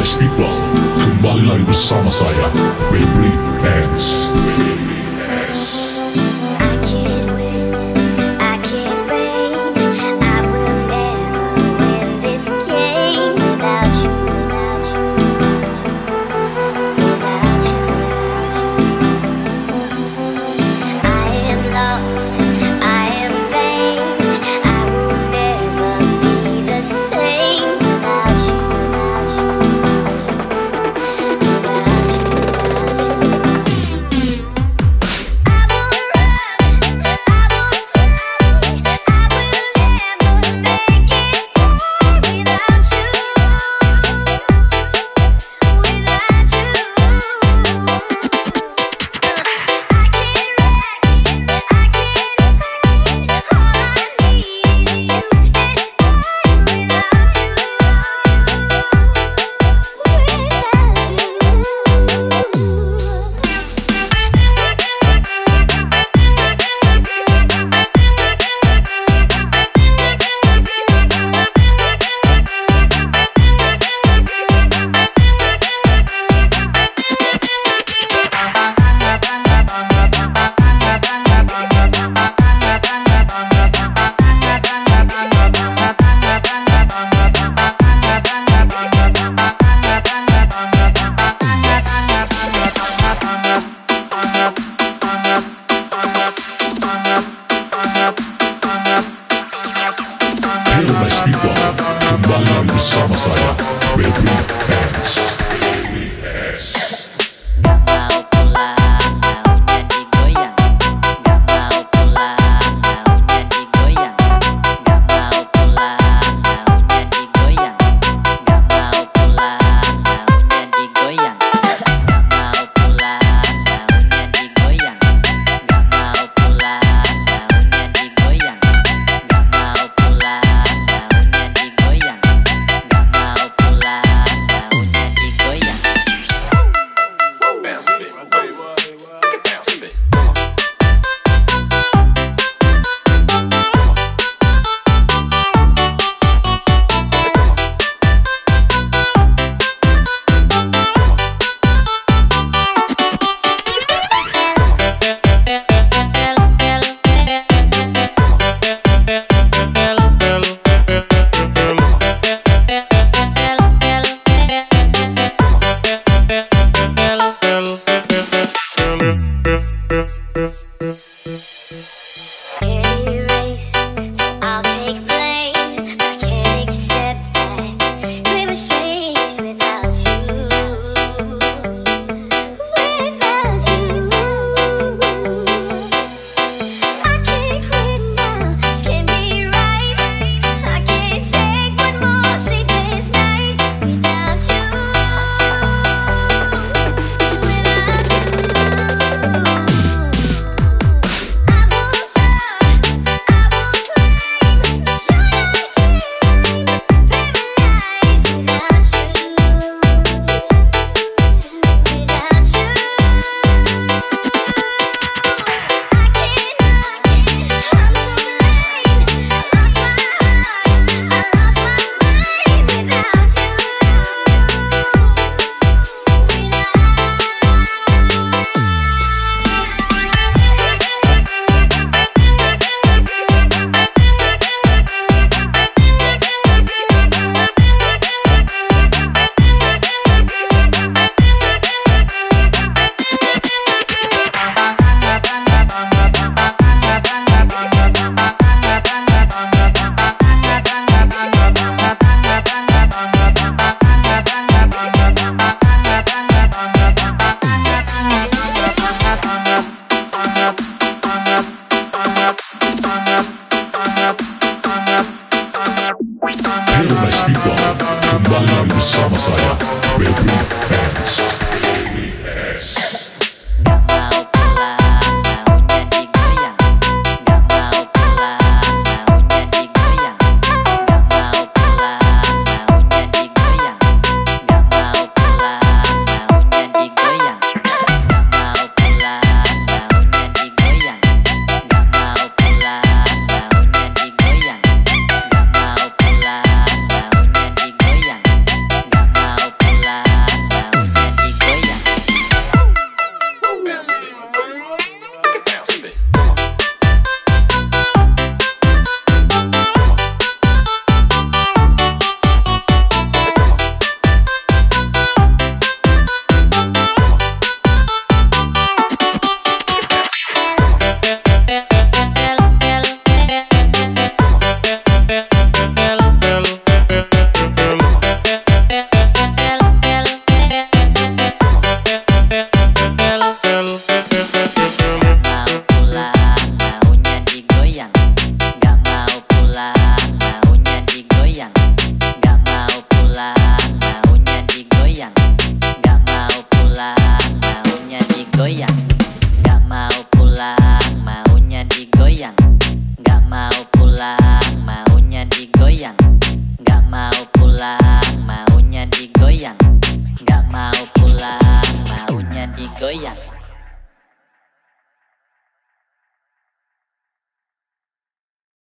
Nice people, kembali lagi bersama saya, Febri Hands. Summer Saya, baby. Summer Saya, real quick. Digoyang. Gak mau pulang maunya digoyang. Gak mau pulang maunya digoyang. Gak mau pulang maunya digoyang. Gak mau pulang maunya digoyang